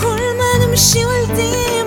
كل ما نمشي والدين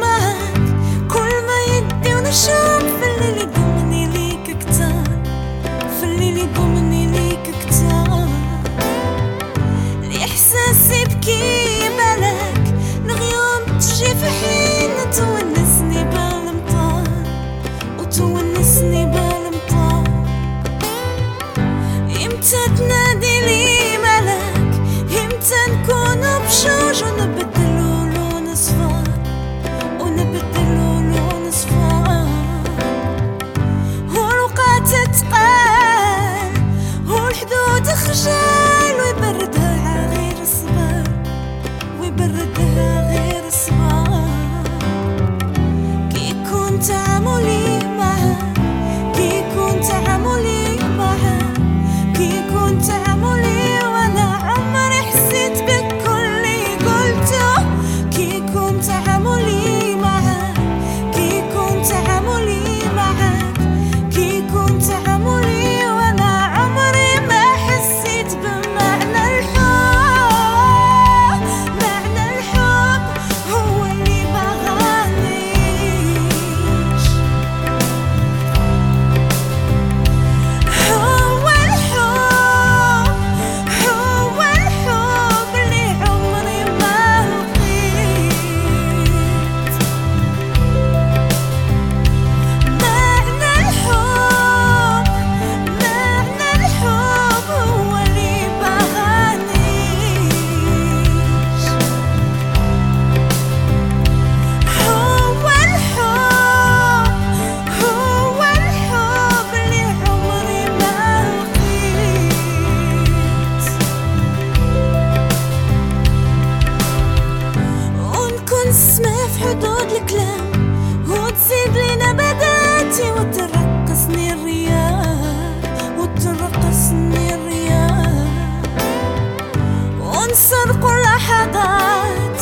لحظات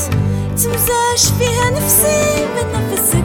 تمزاج فيها نفسي من نفسي.